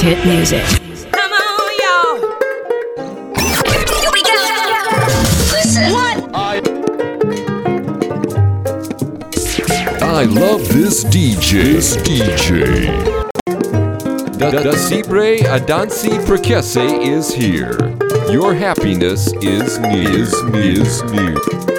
Greatest hit music. Come on, y'all. Here we go. Listen. What? I I love this DJ. This DJ. Da, da Cibre Adansi Prekese is here. Your happiness is near. Is near. Is near.